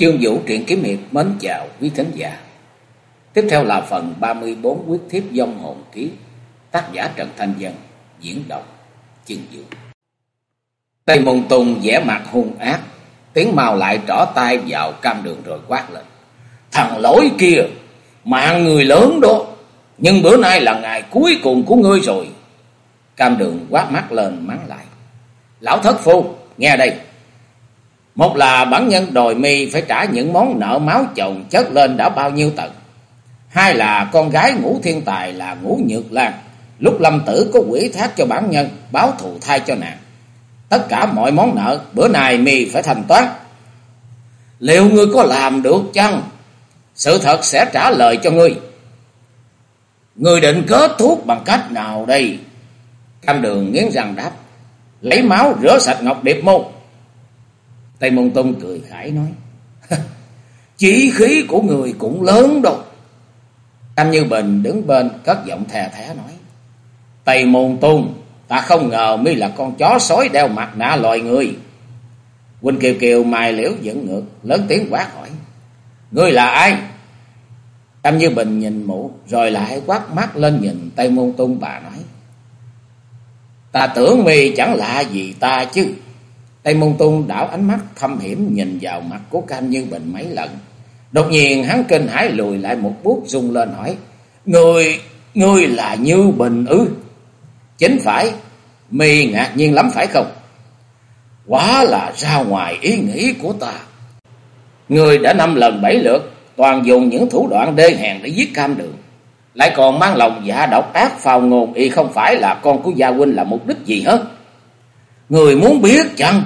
Chương Vũ truyện kiếm hiệp mến chào quý thính giả. Tiếp theo là phần 34 quyết thiếp dông hồn ký, tác giả Trần Thanh Dân, diễn đọc Chương Vũ. Tây Môn Tùng vẻ mặt hung ác, tiếng màu lại trỏ tay vào cam đường rồi quát lên. Thằng lỗi kia, mạng người lớn đó, nhưng bữa nay là ngày cuối cùng của ngươi rồi. Cam đường quát mắt lên mắng lại. Lão thất phu, nghe đây. Một là bản nhân đòi mi phải trả những món nợ máu chồng chất lên đã bao nhiêu tầng. Hai là con gái ngũ thiên tài là ngũ nhược lan. Lúc lâm tử có quỷ thác cho bản nhân, báo thù thai cho nàng. Tất cả mọi món nợ, bữa nay mi phải thanh toán. Liệu ngươi có làm được chăng? Sự thật sẽ trả lời cho ngươi. Ngươi định kết thúc bằng cách nào đây? Cam đường nghiến răng đáp. Lấy máu rửa sạch ngọc điệp môn. Tây Môn Tông cười khải nói. Chỉ khí của người cũng lớn đâu. Tam Như Bình đứng bên cất giọng thè thé nói. Tây Môn tôn, ta không ngờ mi là con chó sói đeo mặt nạ loài người. Quỳnh Kiều Kiều mài liễu dẫn ngược, lớn tiếng quát hỏi. Ngươi là ai? Tam Như Bình nhìn mụ, rồi lại quát mắt lên nhìn Tây Môn tôn bà nói. Ta tưởng mi chẳng lạ gì ta chứ. Tây Môn Tung đảo ánh mắt thâm hiểm nhìn vào mặt của Cam Như Bình mấy lần. Đột nhiên hắn kinh hãi lùi lại một bước rung lên hỏi. Người, người là Như Bình ư? Chính phải, mi ngạc nhiên lắm phải không? Quá là ra ngoài ý nghĩ của ta. Người đã năm lần bảy lượt, toàn dùng những thủ đoạn đê hèn để giết cam đường. Lại còn mang lòng dạ độc ác phào ngôn y không phải là con của gia huynh là mục đích gì hết. Người muốn biết chăng?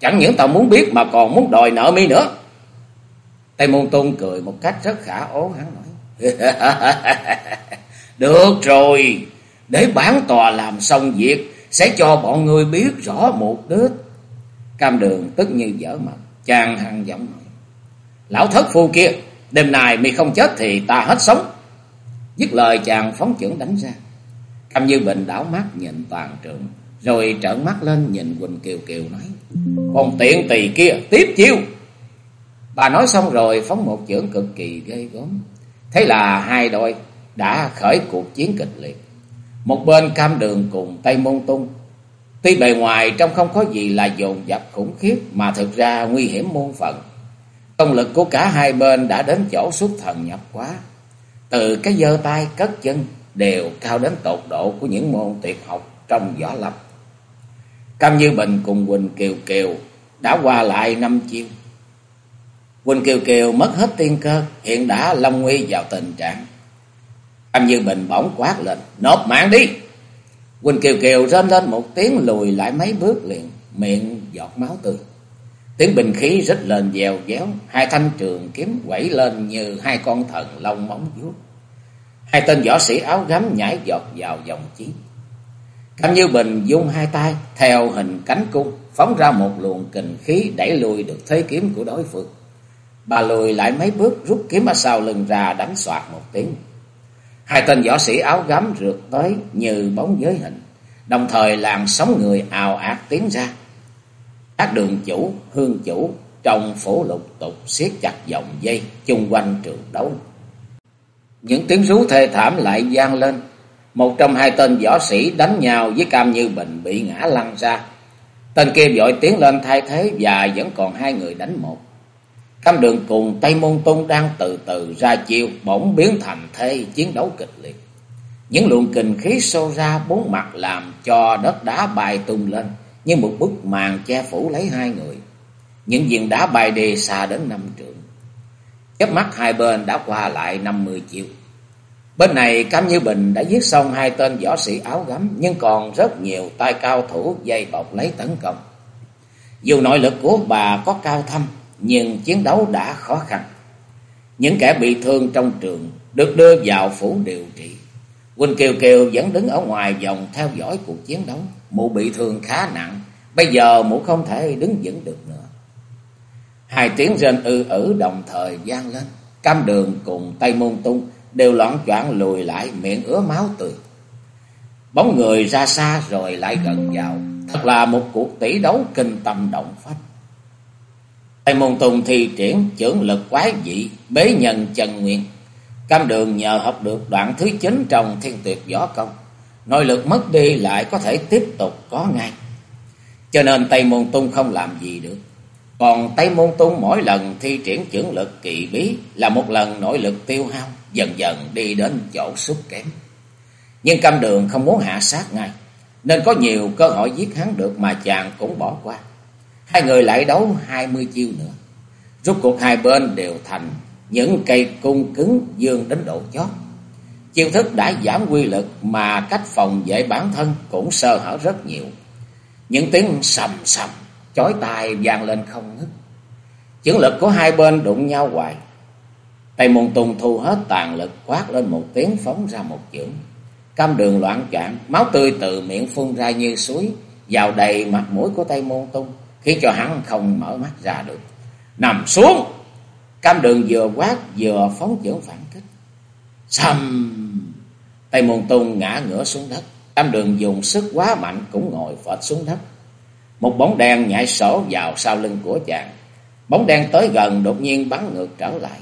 Chẳng những tao muốn biết mà còn muốn đòi nợ mi nữa. Tây Môn Tôn cười một cách rất khả ố hắn nói. Được rồi, để bản tòa làm xong việc, sẽ cho bọn người biết rõ mục đích. Cam đường tức như dở mặt, chàng hằng giọng nói. Lão thất phu kia, đêm nay mi không chết thì ta hết sống. Dứt lời chàng phóng trưởng đánh ra. Cam Như Bình đảo mắt nhìn toàn trường, rồi trợn mắt lên, nhìn Quỳnh Kiều Kiều nói. còn tiện tỳ kia, tiếp chiêu. Bà nói xong rồi, phóng một chưởng cực kỳ ghê gớm. Thế là hai đội đã khởi cuộc chiến kịch liệt. Một bên cam đường cùng Tây Môn Tung. Tuy bề ngoài trong không có gì là dồn dập khủng khiếp, mà thực ra nguy hiểm muôn phần. Công lực của cả hai bên đã đến chỗ xuất thần nhập quá. Từ cái giơ tay cất chân đều cao đến tột độ của những môn tuyệt học trong võ lập Cam Như Bình cùng Quỳnh Kiều Kiều đã qua lại năm chiêu. Quỳnh Kiều Kiều mất hết tiên cơ, hiện đã lâm nguy vào tình trạng. Cam Như Bình bỗng quát lên, nộp mạng đi. Quỳnh Kiều Kiều rên lên một tiếng lùi lại mấy bước liền, miệng giọt máu tươi. Tiếng bình khí rít lên dèo déo, hai thanh trường kiếm quẩy lên như hai con thần lông móng vuốt. Hai tên võ sĩ áo gấm nhảy giọt vào dòng chiến. Cam Như Bình dung hai tay theo hình cánh cung, phóng ra một luồng kình khí đẩy lùi được thế kiếm của đối phương. Bà lùi lại mấy bước rút kiếm ở sau lưng ra đánh soạt một tiếng. Hai tên võ sĩ áo gấm rượt tới như bóng giới hình, đồng thời làm sóng người ào ạt tiến ra. Các đường chủ, hương chủ trong phủ lục tục siết chặt dòng dây chung quanh trường đấu. Những tiếng rú thê thảm lại gian lên, một trong hai tên võ sĩ đánh nhau với Cam Như Bình bị ngã lăn ra. Tên kia vội tiến lên thay thế và vẫn còn hai người đánh một. Cam đường cùng Tây Môn Tung đang từ từ ra chiêu, bỗng biến thành thế chiến đấu kịch liệt. Những luồng kình khí xô ra, bốn mặt làm cho đất đá bay tung lên như một bức màn che phủ lấy hai người. Những viên đá bay đi xa đến năm trượng. Chớp mắt hai bên đã qua lại năm mươi chiêu. Bên này Cam Như Bình đã giết xong hai tên võ sĩ áo gấm nhưng còn rất nhiều tay cao thủ dây bọc lấy tấn công. Dù nội lực của bà có cao thâm nhưng chiến đấu đã khó khăn. Những kẻ bị thương trong trường được đưa vào phủ điều trị. Quỳnh Kiều Kiều vẫn đứng ở ngoài vòng theo dõi cuộc chiến đấu. Mụ bị thương khá nặng, bây giờ mụ không thể đứng vững được nữa. Hai tiếng rên ư ử đồng thời gian lên. Cam đường cùng Tây Môn Tung đều loạn choạng lùi lại miệng ứa máu tươi. Bóng người ra xa rồi lại gần vào, thật là một cuộc tỷ đấu kinh tâm động phách. Tây Môn Tùng thi triển trưởng lực quái dị, bế nhân chân nguyên. Cam đường nhờ học được đoạn thứ 9 trong thiên tuyệt võ công. Nội lực mất đi lại có thể tiếp tục có ngay. Cho nên Tây Môn Tung không làm gì được. Còn Tây Môn Tung mỗi lần thi triển trưởng lực kỳ bí là một lần nội lực tiêu hao, dần dần đi đến chỗ sút kém. Nhưng cam đường không muốn hạ sát ngay, nên có nhiều cơ hội giết hắn được mà chàng cũng bỏ qua. Hai người lại đấu hai mươi chiêu nữa. Rút cuộc hai bên đều thành những cây cung cứng dương đến độ chót. Chiêu thức đã giảm quy lực mà cách phòng vệ bản thân cũng sơ hở rất nhiều. Những tiếng sầm sầm, chói tai vang lên không ngứt. Chứng lực của hai bên đụng nhau hoài. Tây Môn Tùng thu hết tàn lực quát lên một tiếng phóng ra một chưởng. Cam đường loạn trạng, máu tươi từ miệng phun ra như suối, vào đầy mặt mũi của Tây Môn Tung, khiến cho hắn không mở mắt ra được. Nằm xuống! Cam đường vừa quát vừa phóng chưởng phản kích. Xăm! Tây Môn Tung ngã ngửa xuống đất. Cam đường dùng sức quá mạnh cũng ngồi phệt xuống đất. Một bóng đen nhảy sổ vào sau lưng của chàng. Bóng đen tới gần đột nhiên bắn ngược trở lại.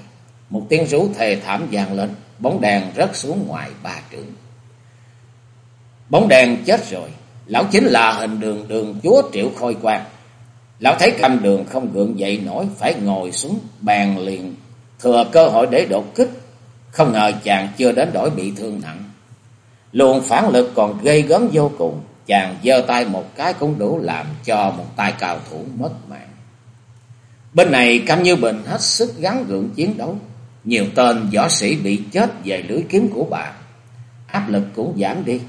Một tiếng rú thề thảm vang lên. Bóng đèn rớt xuống ngoài ba trượng. Bóng đèn chết rồi. Lão chính là hình đường đường chúa triệu khôi quan. Lão thấy cam đường không gượng dậy nổi. Phải ngồi xuống bàn liền. Thừa cơ hội để đột kích. Không ngờ chàng chưa đến đổi bị thương nặng. Luồng phản lực còn gây gớm vô cùng. Chàng giơ tay một cái cũng đủ làm cho một tay cao thủ mất mạng. Bên này Cam Như Bình hết sức gắn gượng chiến đấu. Nhiều tên võ sĩ bị chết về lưới kiếm của bà. Áp lực cũng giảm đi.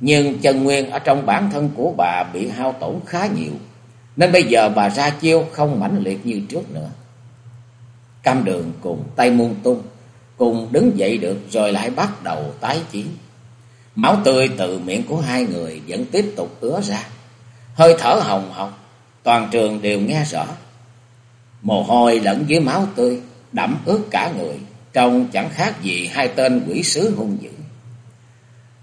Nhưng chân nguyên ở trong bản thân của bà bị hao tổn khá nhiều. Nên bây giờ bà ra chiêu không mãnh liệt như trước nữa. Cam đường cùng tay muôn tung. Cùng đứng dậy được rồi lại bắt đầu tái chiến. Máu tươi từ miệng của hai người vẫn tiếp tục ứa ra. Hơi thở hồng hộc, toàn trường đều nghe rõ. Mồ hôi lẫn với máu tươi, đẫm ướt cả người, trông chẳng khác gì hai tên quỷ sứ hung dữ.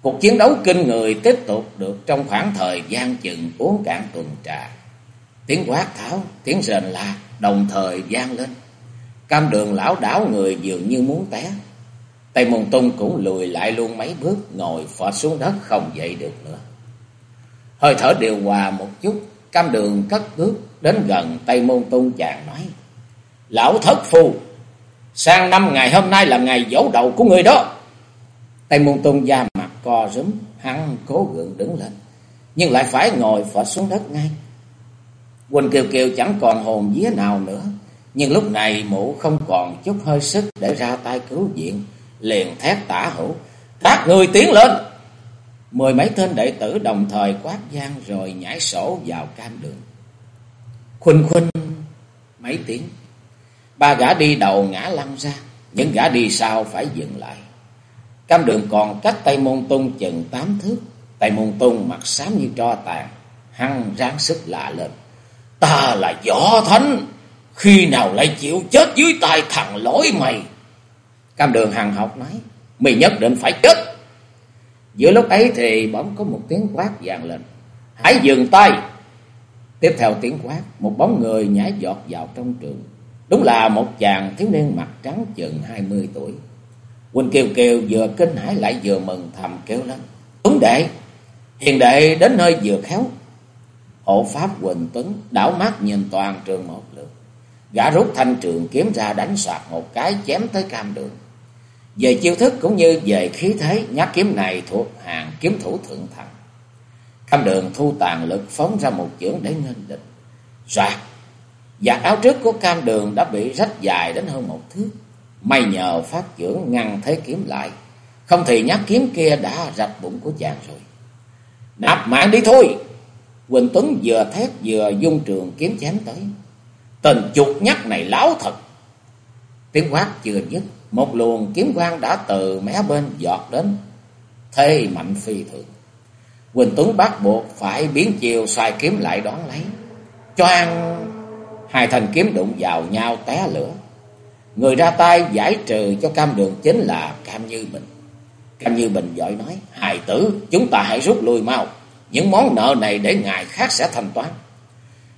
Cuộc chiến đấu kinh người tiếp tục được trong khoảng thời gian chừng uống cạn tuần trà. Tiếng quát tháo, tiếng rền la đồng thời vang lên. Cam đường lão đảo người dường như muốn té. Tây Môn Tung cũng lùi lại luôn mấy bước, ngồi phọt xuống đất không dậy được nữa. Hơi thở điều hòa một chút, cam đường cất bước đến gần Tây Môn Tung chàng nói. Lão thất phu, sang năm ngày hôm nay là ngày dỗ đầu của người đó. Tây Môn tôn da mặt co rúm, hắn cố gượng đứng lên, nhưng lại phải ngồi phọt xuống đất ngay. Quỳnh Kiều Kiều chẳng còn hồn vía nào nữa, nhưng lúc này mụ không còn chút hơi sức để ra tay cứu viện liền thét tả hữu. Các người tiến lên! Mười mấy tên đệ tử đồng thời quát gian rồi nhảy sổ vào cam đường. Khuynh khuynh mấy tiếng. Ba gã đi đầu ngã lăn ra, những gã đi sau phải dừng lại. Cam đường còn cách tây môn tung chừng tám thước. tây môn tung mặt xám như tro tàn, hăng ráng sức lạ lên. Ta là võ thánh, khi nào lại chịu chết dưới tay thằng lỗi mày? Cam đường hằng học nói, mày nhất định phải chết. Giữa lúc ấy thì bỗng có một tiếng quát vang lên. Hãy dừng tay. Tiếp theo tiếng quát, một bóng người nhảy giọt vào trong trường. Đúng là một chàng thiếu niên mặt trắng chừng hai mươi tuổi. Quỳnh Kiều Kiều vừa kinh hãi lại vừa mừng thầm kêu lên. Tuấn đệ, hiền đệ đến nơi vừa khéo. Hộ pháp Quỳnh Tuấn đảo mắt nhìn toàn trường một lượt. Gã rút thanh trường kiếm ra đánh soạt một cái chém tới cam đường. Về chiêu thức cũng như về khí thế, nhát kiếm này thuộc hàng kiếm thủ thượng thần. Cam đường thu tàn lực phóng ra một chưởng để nghênh địch. Soạt, giặt áo trước của cam đường đã bị rách dài đến hơn một thước. May nhờ phát dưỡng ngăn thế kiếm lại. Không thì nhát kiếm kia đã rạch bụng của chàng rồi. Nạp mạng đi thôi. Quỳnh Tuấn vừa thét vừa dung trường kiếm chém tới. Tên chuột nhắc này láo thật. Tiếng quát chưa dứt. Một luồng kiếm quang đã từ mé bên giọt đến. Thê mạnh phi thường. Quỳnh Tuấn bắt buộc phải biến chiều xoay kiếm lại đón lấy. Choang! Hai thanh kiếm đụng vào nhau té lửa. Người ra tay giải trừ cho cam đường chính là Cam Như Bình. Cam Như Bình giỏi nói, hài tử, chúng ta hãy rút lui mau. Những món nợ này để ngày khác sẽ thanh toán.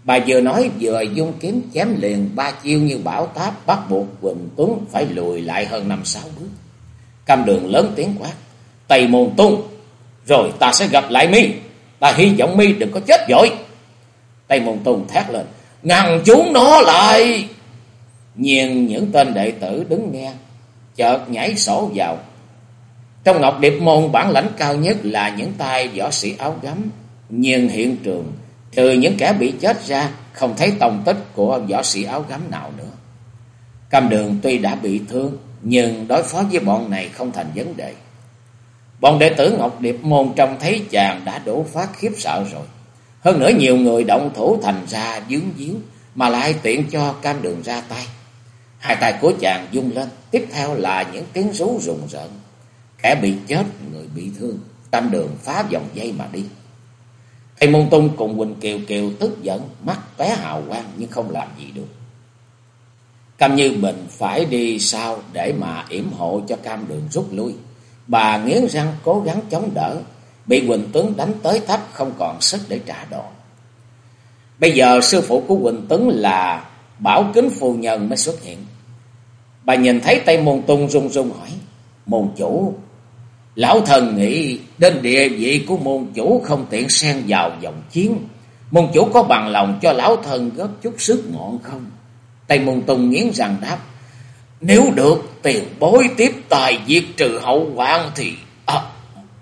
Bà vừa nói vừa dung kiếm chém liền ba chiêu như bảo táp bắt buộc Quỳnh Tuấn phải lùi lại hơn năm sáu bước. Cam đường lớn tiếng quát. Tây môn tung. Rồi ta sẽ gặp lại mi. Ta hy vọng mi đừng có chết vội. Tây môn tung thét lên. Ngăn chúng nó lại. Nhìn những tên đệ tử đứng nghe. Chợt nhảy sổ vào. Trong ngọc điệp môn bản lãnh cao nhất là những tay võ sĩ áo gấm. Nhưng hiện trường Trừ những kẻ bị chết ra, không thấy tông tích của võ sĩ áo gấm nào nữa. Cam đường tuy đã bị thương, nhưng đối phó với bọn này không thành vấn đề. Bọn đệ tử Ngọc Điệp Môn trông thấy chàng đã đổ phát khiếp sợ rồi. Hơn nữa nhiều người động thủ thành ra dướng díu, mà lại tiện cho cam đường ra tay. Hai tay của chàng dung lên, tiếp theo là những tiếng rú rùng rợn. Kẻ bị chết, người bị thương, cam đường phá vòng dây mà đi. Thầy Môn Tung cùng Quỳnh Kiều Kiều tức giận, mắt té hào quang nhưng không làm gì được. Cam Như Bình phải đi sau để mà yểm hộ cho cam đường rút lui. Bà nghiến răng cố gắng chống đỡ, bị Quỳnh Tuấn đánh tới tấp không còn sức để trả đòn. Bây giờ sư phụ của Quỳnh Tuấn là Bảo Kính Phu Nhân mới xuất hiện. Bà nhìn thấy tay môn tung run run hỏi, môn chủ Lão thần nghĩ đến địa vị của môn chủ không tiện xen vào dòng chiến. Môn chủ có bằng lòng cho lão thần góp chút sức ngọn không? Tây môn Tung nghiến răng đáp. Nếu được tiền bối tiếp tài diệt trừ hậu hoạn thì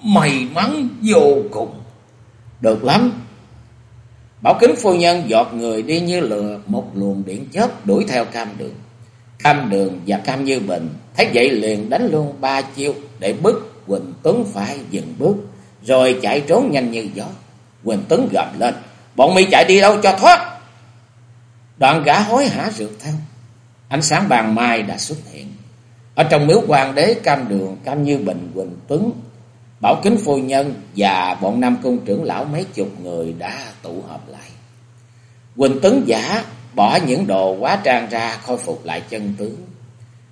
may mắn vô cùng. Được lắm. Bảo kính phu nhân giọt người đi như lừa một luồng điện chớp đuổi theo cam đường. Cam đường và cam như bình thấy vậy liền đánh luôn ba chiêu để bức Quỳnh Tuấn phải dừng bước, rồi chạy trốn nhanh như gió. Quỳnh Tuấn gầm lên, bọn mi chạy đi đâu cho thoát. Đoạn gã hối hả rượt theo. Ánh sáng bàn mai đã xuất hiện. Ở trong miếu quan đế cam đường, cam như bình Quỳnh Tuấn, Bảo Kính Phu Nhân và bọn Nam Cung trưởng lão mấy chục người đã tụ hợp lại. Quỳnh Tấn giả bỏ những đồ quá trang ra khôi phục lại chân tướng.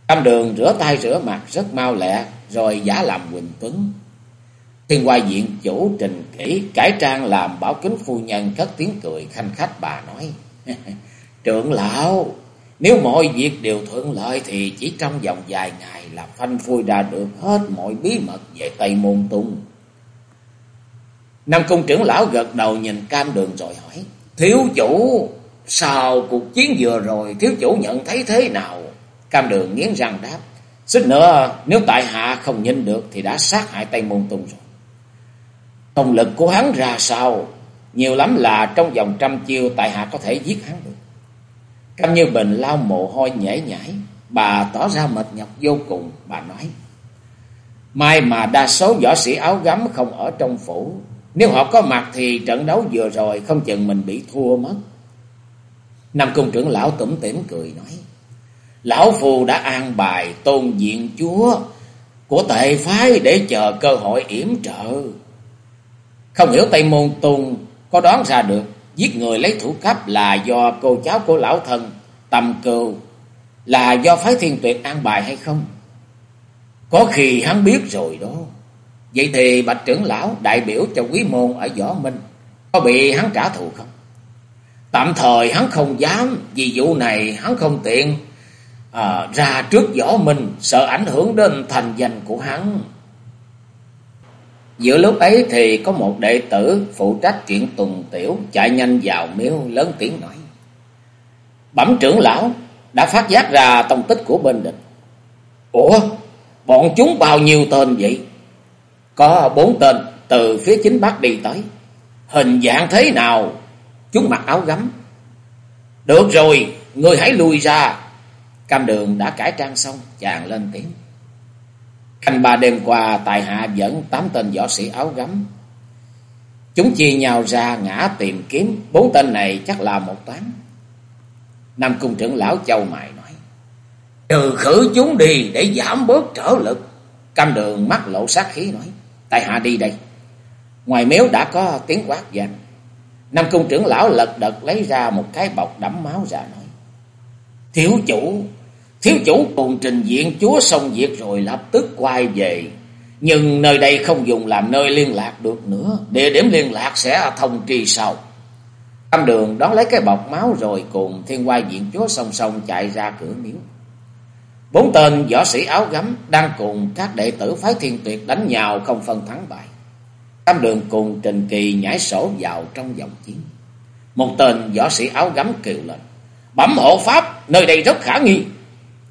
Cam đường rửa tay rửa mặt rất mau lẹ, rồi giả làm Quỳnh Tuấn. Thiên qua diện chủ trình kỹ, cải trang làm bảo kính phu nhân cất tiếng cười khanh khách bà nói. Trưởng lão, nếu mọi việc đều thuận lợi thì chỉ trong vòng vài ngày là phanh phui ra được hết mọi bí mật về Tây Môn Tung. Nam Cung trưởng lão gật đầu nhìn cam đường rồi hỏi. Thiếu chủ, sau cuộc chiến vừa rồi thiếu chủ nhận thấy thế nào? Cam đường nghiến răng đáp. Xích nữa nếu tại hạ không nhìn được thì đã sát hại Tây Môn Tung rồi. Công lực của hắn ra sao? Nhiều lắm là trong vòng trăm chiêu tại hạ có thể giết hắn được. Cam Như Bình lau mồ hôi nhễ nhảy. Bà tỏ ra mệt nhọc vô cùng. Bà nói. Mai mà đa số võ sĩ áo gấm không ở trong phủ. Nếu họ có mặt thì trận đấu vừa rồi không chừng mình bị thua mất. Nam Cung trưởng lão tủm tỉm cười nói. Lão Phù đã an bài tôn diện chúa của tệ phái để chờ cơ hội yểm trợ. Không hiểu Tây Môn Tùng có đoán ra được giết người lấy thủ cấp là do cô cháu của lão thần tầm cừu là do phái thiên tuyệt an bài hay không? Có khi hắn biết rồi đó. Vậy thì bạch trưởng lão đại biểu cho quý môn ở Võ Minh có bị hắn trả thù không? Tạm thời hắn không dám vì vụ này hắn không tiện à, ra trước võ minh sợ ảnh hưởng đến thành danh của hắn. Giữa lúc ấy thì có một đệ tử phụ trách chuyện tuần tiểu chạy nhanh vào miếu lớn tiếng nói. Bẩm trưởng lão đã phát giác ra tông tích của bên địch. Ủa, bọn chúng bao nhiêu tên vậy? Có bốn tên từ phía chính bắc đi tới. Hình dạng thế nào? Chúng mặc áo gấm. Được rồi, người hãy lùi ra, Cam đường đã cải trang xong, chàng lên tiếng. Canh ba đêm qua, tại hạ dẫn tám tên võ sĩ áo gấm. Chúng chia nhau ra ngã tìm kiếm, bốn tên này chắc là một toán. Nam cung trưởng lão châu mài nói. Trừ khử chúng đi để giảm bớt trở lực. Cam đường mắt lộ sát khí nói. Tại hạ đi đây. Ngoài miếu đã có tiếng quát vang. Nam cung trưởng lão lật đật lấy ra một cái bọc đẫm máu ra nói. Thiếu chủ, thiếu chủ cùng trình diện chúa xong việc rồi lập tức quay về. Nhưng nơi đây không dùng làm nơi liên lạc được nữa. Địa điểm liên lạc sẽ thông tri sau. tam đường đón lấy cái bọc máu rồi cùng thiên quay diện chúa song song chạy ra cửa miếu. Bốn tên võ sĩ áo gấm đang cùng các đệ tử phái thiên tuyệt đánh nhau không phân thắng bại. tam đường cùng Trình Kỳ nhảy sổ vào trong vòng chiến. Một tên võ sĩ áo gấm kêu lên. Bẩm hộ pháp, nơi đây rất khả nghi.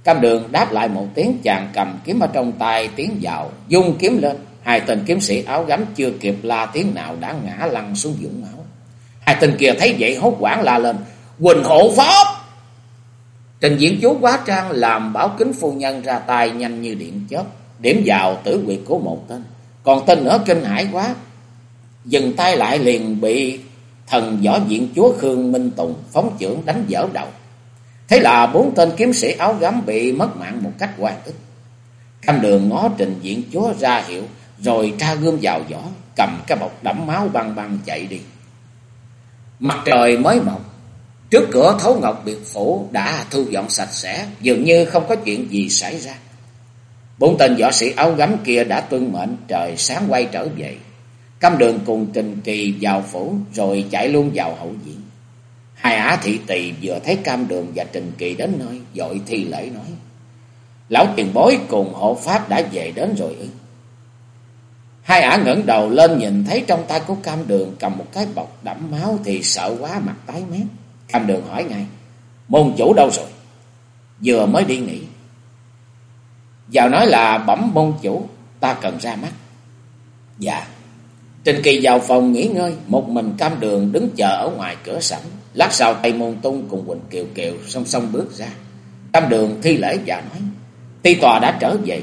Cam đường đáp lại một tiếng chàng cầm kiếm ở trong tay tiến vào, dung kiếm lên. Hai tên kiếm sĩ áo gấm chưa kịp la tiếng nào đã ngã lăn xuống vũng máu. Hai tên kia thấy vậy hốt quảng la lên. Quỳnh hộ pháp! Trình diễn chú quá trang làm bảo kính phu nhân ra tay nhanh như điện chớp, điểm vào tử quyệt của một tên. Còn tên nữa kinh hãi quá, dừng tay lại liền bị thần võ diện chúa Khương Minh Tùng phóng trưởng đánh dở đầu. Thế là bốn tên kiếm sĩ áo gấm bị mất mạng một cách hoàn ức. Cam đường ngó trình diện chúa ra hiệu, rồi tra gươm vào vỏ, cầm cái bọc đẫm máu băng băng chạy đi. Mặt trời mới mọc, trước cửa thấu ngọc biệt phủ đã thu dọn sạch sẽ, dường như không có chuyện gì xảy ra. Bốn tên võ sĩ áo gấm kia đã tuân mệnh trời sáng quay trở về. Cam đường cùng Trình Kỳ vào phủ rồi chạy luôn vào hậu viện. Hai ả thị tỳ vừa thấy cam đường và Trình Kỳ đến nơi, dội thi lễ nói. Lão tiền bối cùng hộ pháp đã về đến rồi ư. Hai ả ngẩng đầu lên nhìn thấy trong tay của cam đường cầm một cái bọc đẫm máu thì sợ quá mặt tái mét. Cam đường hỏi ngay, môn chủ đâu rồi? Vừa mới đi nghỉ. Vào nói là bẩm môn chủ, ta cần ra mắt. Dạ. Trình Kỳ vào phòng nghỉ ngơi, một mình cam đường đứng chờ ở ngoài cửa sảnh. Lát sau Tây Môn Tung cùng Quỳnh Kiều Kiều song song bước ra. Cam đường thi lễ và nói, ti tòa đã trở về.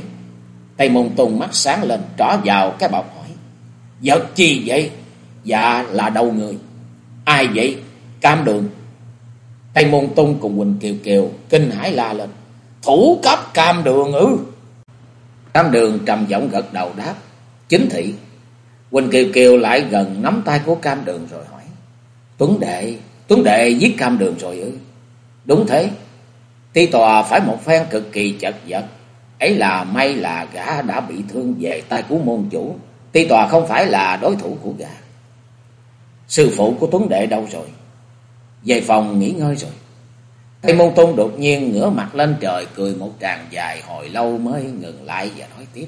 Tây Môn Tung mắt sáng lên, trỏ vào cái bọc hỏi, Vật chi vậy? Dạ là đầu người. Ai vậy? Cam đường. Tây Môn Tung cùng Quỳnh Kiều Kiều kinh hãi la lên, Thủ cấp cam đường ư? Cam đường trầm giọng gật đầu đáp, Chính thị. Quỳnh Kiều Kiều lại gần nắm tay của cam đường rồi hỏi. Tuấn Đệ, Tuấn Đệ giết cam đường rồi ư? Đúng thế. Ti tòa phải một phen cực kỳ chật vật. Ấy là may là gã đã bị thương về tay của môn chủ. Ti tòa không phải là đối thủ của gã. Sư phụ của Tuấn Đệ đâu rồi? Về phòng nghỉ ngơi rồi. Tây Môn Tôn đột nhiên ngửa mặt lên trời, cười một tràng dài hồi lâu mới ngừng lại và nói tiếp.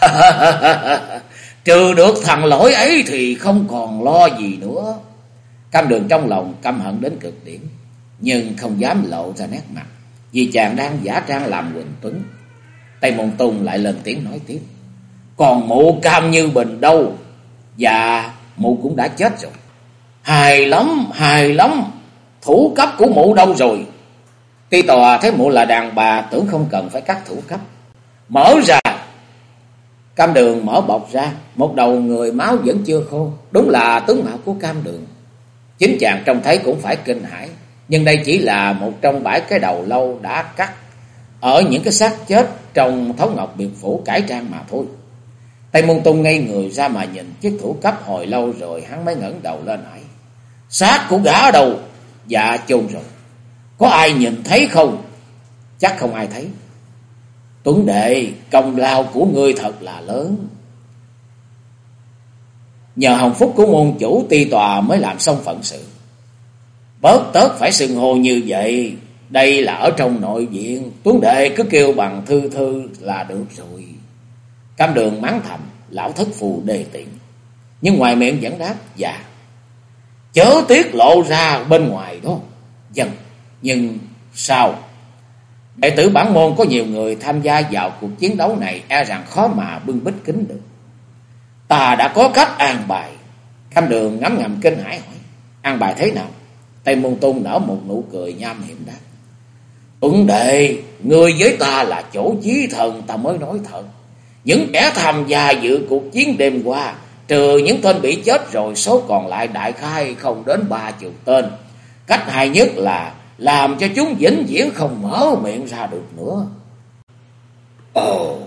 Trừ được thằng lỗi ấy thì không còn lo gì nữa. Cam đường trong lòng căm hận đến cực điểm. Nhưng không dám lộ ra nét mặt. Vì chàng đang giả trang làm Quỳnh Tuấn. Tây Môn Tùng lại lên tiếng nói tiếp. Còn mụ cam như bình đâu. Dạ mụ cũng đã chết rồi. Hài lắm, hài lắm. Thủ cấp của mụ đâu rồi? Ti tòa thấy mụ là đàn bà tưởng không cần phải cắt thủ cấp. Mở ra Cam đường mở bọc ra, một đầu người máu vẫn chưa khô, đúng là tướng mạo của cam đường. Chính chàng trông thấy cũng phải kinh hãi, nhưng đây chỉ là một trong bãi cái đầu lâu đã cắt ở những cái xác chết trong thấu ngọc biệt phủ cải trang mà thôi. Tây Môn Tung ngây người ra mà nhìn chiếc thủ cấp hồi lâu rồi hắn mới ngẩng đầu lên hỏi. Xác của gã ở đâu? Dạ chôn rồi. Có ai nhìn thấy không? Chắc không ai thấy. Tuấn đệ, công lao của ngươi thật là lớn. Nhờ hồng phúc của môn chủ ti tòa mới làm xong phận sự. Bớt tớt phải sừng hồ như vậy. Đây là ở trong nội viện. Tuấn đệ cứ kêu bằng thư thư là được rồi. Cam đường mắng thầm, lão thất phù đề tiện. Nhưng ngoài miệng vẫn đáp, dạ. Chớ tiết lộ ra bên ngoài đó. dần nhưng sao? Đệ tử bản môn có nhiều người tham gia vào cuộc chiến đấu này e rằng khó mà bưng bích kính được. Ta đã có cách an bài. Cam đường ngắm ngầm kinh hãi hỏi. An bài thế nào? Tây Môn Tôn nở một nụ cười nham hiểm đáp. Tuấn đệ, người với ta là chỗ chí thần ta mới nói thật. Những kẻ tham gia dự cuộc chiến đêm qua, trừ những tên bị chết rồi, số còn lại đại khai không đến ba chục tên. Cách hay nhất là làm cho chúng vĩnh viễn không mở miệng ra được nữa. Ồ,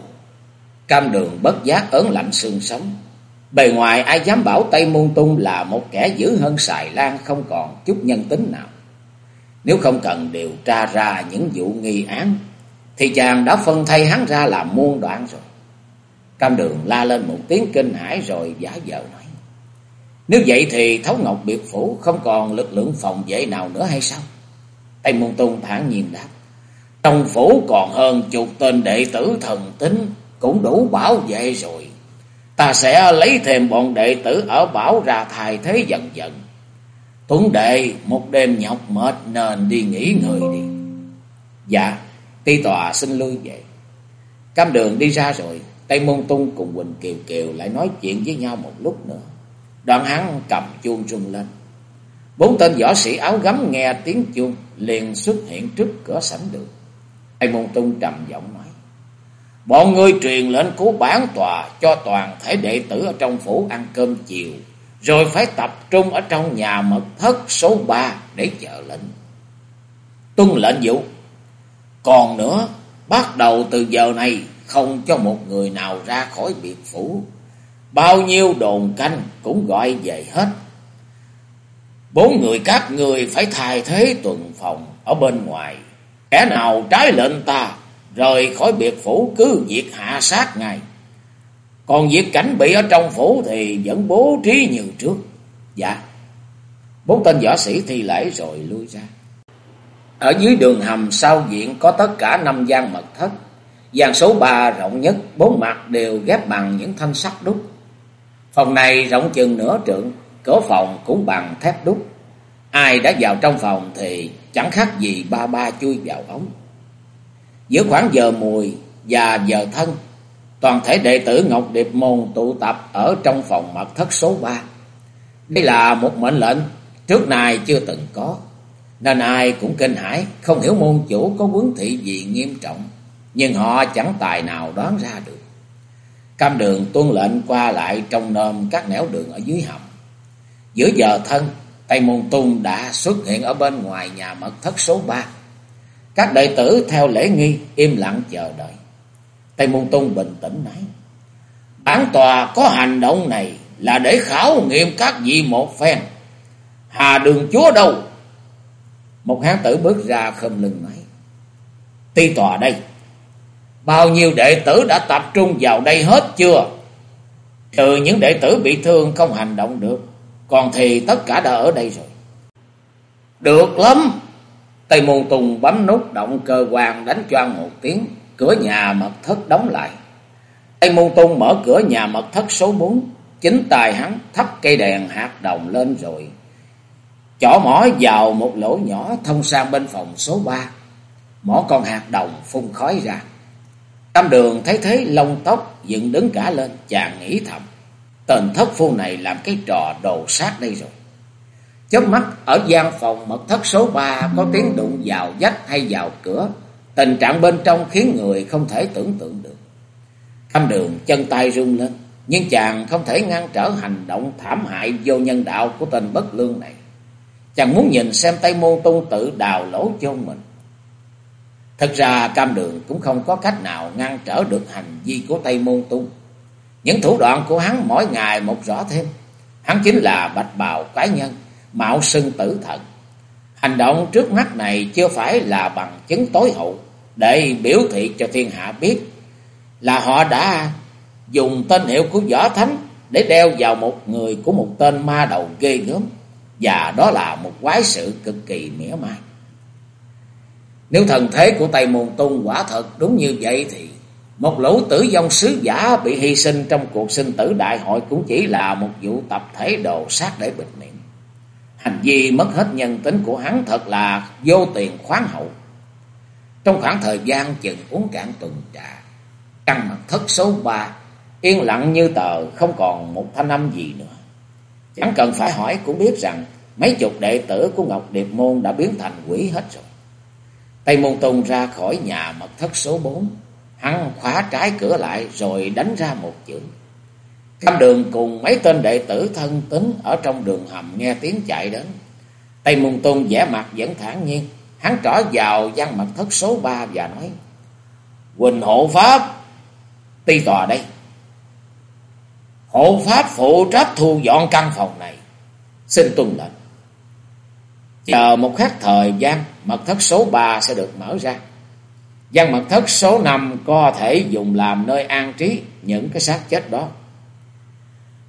cam đường bất giác ớn lạnh xương sống. Bề ngoài ai dám bảo Tây Môn Tung là một kẻ dữ hơn xài lan không còn chút nhân tính nào. Nếu không cần điều tra ra những vụ nghi án, thì chàng đã phân thay hắn ra làm muôn đoạn rồi. Cam đường la lên một tiếng kinh hãi rồi giả vờ nói. Nếu vậy thì Thấu Ngọc Biệt Phủ không còn lực lượng phòng vệ nào nữa hay sao? Tây Môn Tung thản nhiên đáp. Trong phủ còn hơn chục tên đệ tử thần tính cũng đủ bảo vệ rồi. Ta sẽ lấy thêm bọn đệ tử ở bảo ra thay thế dần dần. Tuấn đệ một đêm nhọc mệt nên đi nghỉ ngơi đi. Dạ, ti tòa xin lui về. Cam đường đi ra rồi, Tây Môn Tung cùng Quỳnh Kiều Kiều lại nói chuyện với nhau một lúc nữa. Đoạn hắn cầm chuông rung lên. Bốn tên võ sĩ áo gấm nghe tiếng chuông liền xuất hiện trước cửa sảnh đường. Tây Môn Tung trầm giọng nói. Bọn ngươi truyền lệnh của bản tòa cho toàn thể đệ tử ở trong phủ ăn cơm chiều. Rồi phải tập trung ở trong nhà mật thất số 3 để chờ lệnh. Tuân lệnh vụ. Còn nữa, bắt đầu từ giờ này không cho một người nào ra khỏi biệt phủ. Bao nhiêu đồn canh cũng gọi về hết. Bốn người các người phải thay thế tuần phòng ở bên ngoài. Kẻ nào trái lệnh ta, rời khỏi biệt phủ cứ việc hạ sát ngài Còn việc cảnh bị ở trong phủ thì vẫn bố trí như trước. Dạ. Bốn tên võ sĩ thi lễ rồi lui ra. Ở dưới đường hầm sau viện có tất cả năm gian mật thất. Gian số 3 rộng nhất, bốn mặt đều ghép bằng những thanh sắt đúc. Phòng này rộng chừng nửa trượng, cửa phòng cũng bằng thép đúc. Ai đã vào trong phòng thì chẳng khác gì ba ba chui vào ống. Giữa khoảng giờ mùi và giờ thân, toàn thể đệ tử Ngọc Điệp Môn tụ tập ở trong phòng mật thất số 3. Đây là một mệnh lệnh trước nay chưa từng có, nên ai cũng kinh hãi, không hiểu môn chủ có quấn thị gì nghiêm trọng, nhưng họ chẳng tài nào đoán ra được. Cam đường tuân lệnh qua lại trong nôm các nẻo đường ở dưới hầm. Giữa giờ thân, Tây Môn Tung đã xuất hiện ở bên ngoài nhà mật thất số 3. Các đệ tử theo lễ nghi im lặng chờ đợi. Tây Môn Tung bình tĩnh nói. Bản tòa có hành động này là để khảo nghiệm các vị một phen. Hà đường chúa đâu? Một hán tử bước ra khom lưng nói. Ti tòa đây. Bao nhiêu đệ tử đã tập trung vào đây hết chưa? Trừ những đệ tử bị thương không hành động được. Còn thì tất cả đã ở đây rồi. Được lắm. Tây Môn Tùng bấm nút động cơ quan đánh choang một tiếng. Cửa nhà mật thất đóng lại. Tây Môn Tùng mở cửa nhà mật thất số 4. Chính tài hắn thắp cây đèn hạt đồng lên rồi. Chỏ mỏ vào một lỗ nhỏ thông sang bên phòng số 3. Mỏ con hạt đồng phun khói ra. Tam đường thấy thế lông tóc dựng đứng cả lên, chàng nghĩ thầm. Tên thất phu này làm cái trò đồ sát đây rồi. Chớp mắt ở gian phòng mật thất số 3 có tiếng đụng vào vách hay vào cửa. Tình trạng bên trong khiến người không thể tưởng tượng được. Khâm đường chân tay run lên. Nhưng chàng không thể ngăn trở hành động thảm hại vô nhân đạo của tên bất lương này. Chàng muốn nhìn xem Tây Môn tu tự đào lỗ cho mình. Thật ra cam đường cũng không có cách nào ngăn trở được hành vi của Tây Môn Tung. Những thủ đoạn của hắn mỗi ngày một rõ thêm. Hắn chính là bạch bào cá nhân, mạo sưng tử thần. Hành động trước mắt này chưa phải là bằng chứng tối hậu để biểu thị cho thiên hạ biết là họ đã dùng tên hiệu của võ thánh để đeo vào một người của một tên ma đầu ghê gớm. Và đó là một quái sự cực kỳ mỉa mai. Nếu thần thế của Tây Môn Tung quả thật đúng như vậy thì một lũ tử vong sứ giả bị hy sinh trong cuộc sinh tử đại hội cũng chỉ là một vụ tập thể đồ sát để bịt miệng. Hành vi mất hết nhân tính của hắn thật là vô tiền khoáng hậu. Trong khoảng thời gian chừng uống cạn tuần trà, căn mặt thất số ba yên lặng như tờ, không còn một thanh âm gì nữa. Chẳng cần phải hỏi cũng biết rằng mấy chục đệ tử của Ngọc Điệp Môn đã biến thành quỷ hết rồi. Tây Môn Tùng ra khỏi nhà mật thất số 4. Hắn khóa trái cửa lại rồi đánh ra một chữ. Cam đường cùng mấy tên đệ tử thân tín ở trong đường hầm nghe tiếng chạy đến. Tây Môn Tôn vẻ mặt vẫn thản nhiên. Hắn trỏ vào gian mật thất số 3 và nói. Quỳnh hộ pháp, ti tòa đây. Hộ pháp phụ trách thu dọn căn phòng này. Xin tuân lệnh. Chờ một khắc thời gian, mật thất số 3 sẽ được mở ra. Gian mật thất số 5 có thể dùng làm nơi an trí những cái xác chết đó.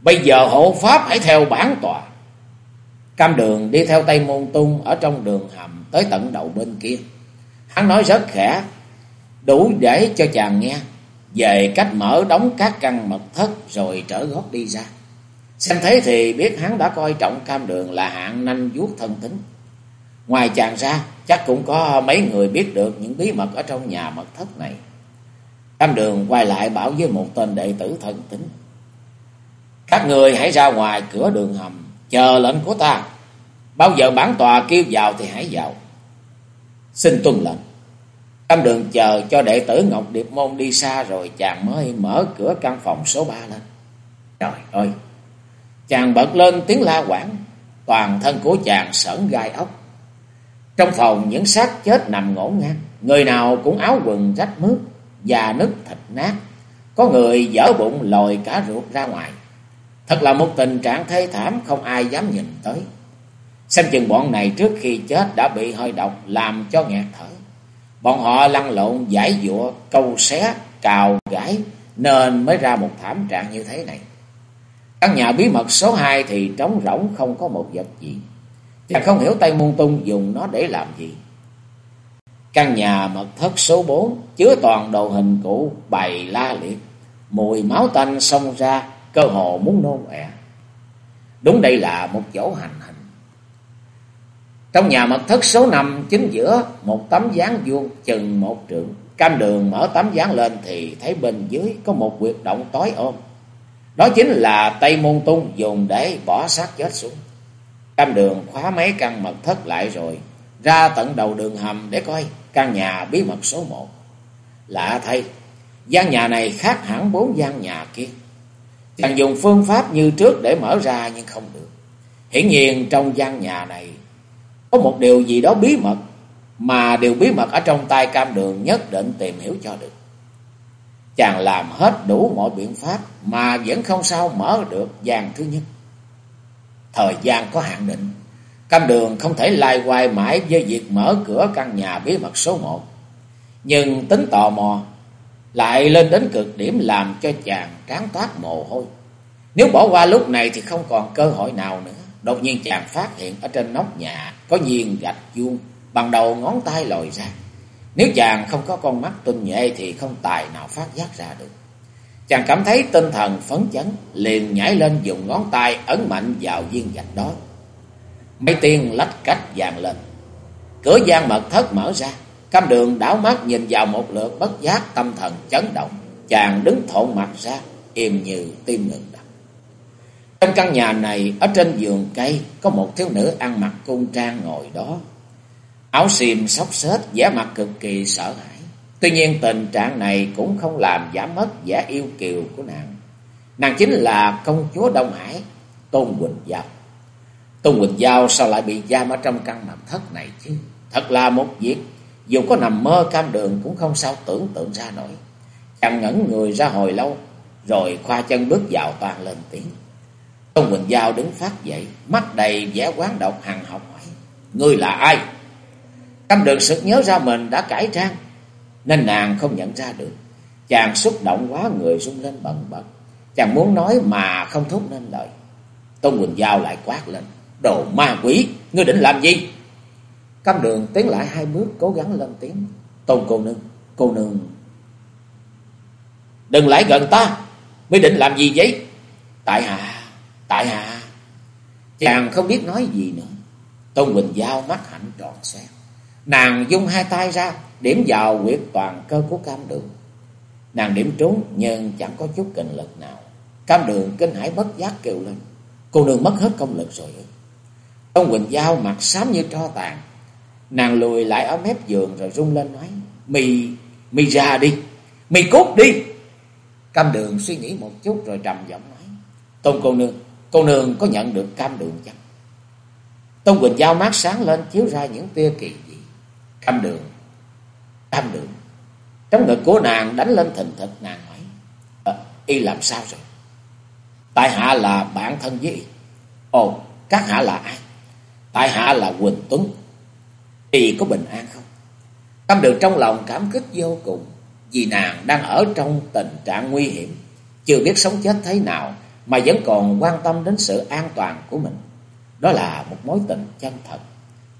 Bây giờ hộ pháp hãy theo bản tòa. Cam đường đi theo Tây Môn Tung ở trong đường hầm tới tận đầu bên kia. Hắn nói rất khẽ, đủ để cho chàng nghe về cách mở đóng các căn mật thất rồi trở gót đi ra. Xem thế thì biết hắn đã coi trọng cam đường là hạng nanh vuốt thân tính. Ngoài chàng ra, chắc cũng có mấy người biết được những bí mật ở trong nhà mật thất này. Cam đường quay lại bảo với một tên đệ tử thân tính. Các người hãy ra ngoài cửa đường hầm, chờ lệnh của ta. Bao giờ bản tòa kêu vào thì hãy vào. Xin tuân lệnh. Cam đường chờ cho đệ tử Ngọc Điệp Môn đi xa rồi chàng mới mở cửa căn phòng số 3 lên. Trời ơi! Chàng bật lên tiếng la quảng, toàn thân của chàng sởn gai ốc. Trong phòng những xác chết nằm ngổn ngang, người nào cũng áo quần rách mướt, da nứt thịt nát. Có người dở bụng lòi cả ruột ra ngoài. Thật là một tình trạng thê thảm không ai dám nhìn tới. Xem chừng bọn này trước khi chết đã bị hơi độc làm cho nghẹt thở. Bọn họ lăn lộn giải dụa, câu xé, cào gãi nên mới ra một thảm trạng như thế này. Căn nhà bí mật số 2 thì trống rỗng không có một vật gì. Chàng không hiểu Tây Môn Tung dùng nó để làm gì. Căn nhà mật thất số 4 chứa toàn đồ hình cũ bày la liệt. Mùi máu tanh xông ra, cơ hồ muốn nôn ẹ. Đúng đây là một chỗ hành hình. Trong nhà mật thất số 5 chính giữa một tấm dáng vuông chừng một trượng. Cam đường mở tấm dáng lên thì thấy bên dưới có một quyệt động tối ôm. Đó chính là Tây Môn Tung dùng để bỏ xác chết xuống. Cam đường khóa mấy căn mật thất lại rồi, ra tận đầu đường hầm để coi căn nhà bí mật số 1. Lạ thay, gian nhà này khác hẳn bốn gian nhà kia. Chàng dùng phương pháp như trước để mở ra nhưng không được. Hiển nhiên trong gian nhà này có một điều gì đó bí mật mà điều bí mật ở trong tay cam đường nhất định tìm hiểu cho được. Chàng làm hết đủ mọi biện pháp mà vẫn không sao mở được gian thứ nhất. Thời gian có hạn định, cam đường không thể lai hoài mãi với việc mở cửa căn nhà bí mật số 1. Nhưng tính tò mò lại lên đến cực điểm làm cho chàng trán toát mồ hôi. Nếu bỏ qua lúc này thì không còn cơ hội nào nữa. Đột nhiên chàng phát hiện ở trên nóc nhà có viên gạch vuông bằng đầu ngón tay lòi ra. Nếu chàng không có con mắt tinh nhệ thì không tài nào phát giác ra được. Chàng cảm thấy tinh thần phấn chấn, liền nhảy lên dùng ngón tay ấn mạnh vào viên gạch đó. Mấy tiên lách cách vàng lên. Cửa gian mật thất mở ra, cam đường đảo mắt nhìn vào một lượt bất giác tâm thần chấn động. Chàng đứng thộn mặt ra, im như tim ngừng đập. Trong căn nhà này, ở trên giường cây, có một thiếu nữ ăn mặc cung trang ngồi đó. Áo xiêm xốc xếch, vẻ mặt cực kỳ sợ hãi. Tuy nhiên tình trạng này cũng không làm giảm mất vẻ yêu kiều của nàng. Nàng chính là công chúa Đông Hải, Tôn Quỳnh Giao. Tôn Quỳnh Giao sao lại bị giam ở trong căn mật thất này chứ? Thật là một việc, dù có nằm mơ cam đường cũng không sao tưởng tượng ra nổi. Chàng ngẩn người ra hồi lâu, rồi khoa chân bước vào toàn lên tiếng. Tôn Quỳnh Giao đứng phát dậy, mắt đầy vẻ quán độc hằng học hỏi. Ngươi là ai? Cam đường sực nhớ ra mình đã cải trang, nên nàng không nhận ra được. Chàng xúc động quá người rung lên bần bật. Chàng muốn nói mà không thốt nên lời. Tôn Quỳnh Giao lại quát lên. Đồ ma quỷ, ngươi định làm gì? Cam đường tiến lại hai bước cố gắng lên tiếng. Tôn cô nương, cô nương. Đừng lại gần ta, mới định làm gì vậy? Tại hạ, tại hạ. Chàng không biết nói gì nữa. Tôn Quỳnh Giao mắt hạnh tròn xoe. Nàng dung hai tay ra, điểm vào quyệt toàn cơ của cam đường. Nàng điểm trúng nhưng chẳng có chút kinh lực nào. Cam đường kinh hãi bất giác kêu lên. Cô nương mất hết công lực rồi. tôn Quỳnh Giao mặt xám như tro tàn. Nàng lùi lại ở mép giường rồi rung lên nói. Mì, mì ra đi, mì cút đi. Cam đường suy nghĩ một chút rồi trầm giọng nói. Tôn cô nương, cô nương có nhận được cam đường chăng? Tôn Quỳnh Giao mát sáng lên chiếu ra những tia kỳ dị. Cam đường cam đường. Trong ngực của nàng đánh lên thình thịch nàng hỏi. À, ờ, y làm sao rồi? Tại hạ là bạn thân với y. Ồ, các hạ là ai? Tại hạ là Quỳnh Tuấn thì có bình an không? tâm đường trong lòng cảm kích vô cùng. Vì nàng đang ở trong tình trạng nguy hiểm. Chưa biết sống chết thế nào. mà vẫn còn quan tâm đến sự an toàn của mình. Đó là một mối tình chân thật,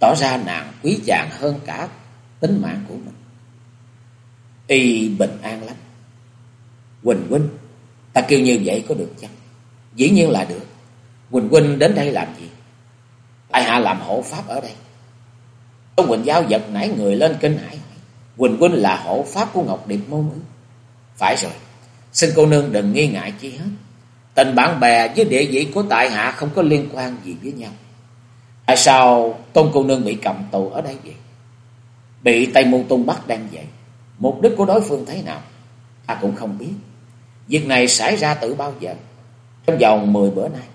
tỏ ra nàng quý chàng hơn cả tính mạng của mình. Y bình an lắm. Quỳnh Quỳnh, ta kêu như vậy có được chăng? Dĩ nhiên là được. Quỳnh Quỳnh đến đây làm gì? Tại hạ làm hộ pháp ở đây. Tôn Quỳnh Giao giật nảy người lên kinh hãi hỏi. Quỳnh là hộ pháp của Ngọc Điệp Môn ư? Phải rồi, xin cô nương đừng nghi ngại chi hết. Tình bạn bè với địa vị của tại hạ không có liên quan gì với nhau. Tại sao Tôn cô nương bị cầm tù ở đây vậy? Bị Tây Môn Tung bắt đang vậy. Mục đích của đối phương thế nào? Ta cũng không biết. Việc này xảy ra từ bao giờ? Trong vòng 10 bữa nay.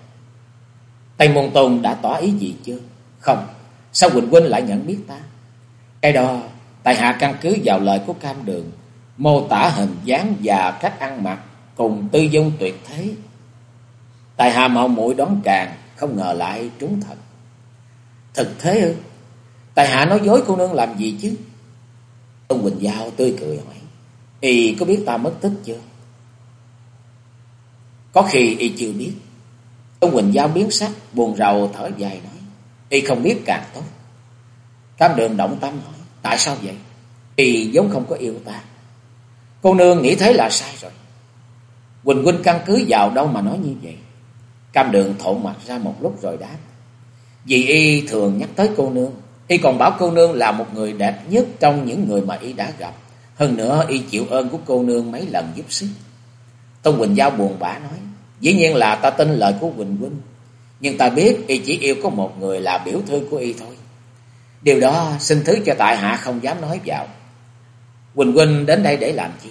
Tây Môn Tôn đã tỏ ý gì chưa? Không. Sao Quỳnh Quynh lại nhận biết ta? Cái đó, tại hạ căn cứ vào lời của cam đường, mô tả hình dáng và cách ăn mặc, cùng tư dung tuyệt thế. Tại hạ mạo muội đón càng, không ngờ lại trúng thật. Thực thế ư? Tại hạ nói dối cô nương làm gì chứ? Ông Quỳnh Giao tươi cười hỏi. Y có biết ta mất tích chưa? Có khi y chưa biết. Ông Quỳnh Giao biến sắc, buồn rầu thở dài nói. Y không biết càng tốt. Cam đường động tâm hỏi. Tại sao vậy? Y giống không có yêu ta. Cô nương nghĩ thế là sai rồi. Quỳnh Quynh căn cứ vào đâu mà nói như vậy? Cam đường thổ mặt ra một lúc rồi đáp. Vì y thường nhắc tới cô nương. Y còn bảo cô nương là một người đẹp nhất trong những người mà y đã gặp. Hơn nữa, y chịu ơn của cô nương mấy lần giúp sức. Tôn Quỳnh Giao buồn bã nói. Dĩ nhiên là ta tin lời của Quỳnh Quynh. Nhưng ta biết y chỉ yêu có một người là biểu thư của y thôi. Điều đó xin thứ cho tại hạ không dám nói vào. Quỳnh quỳnh đến đây để làm gì?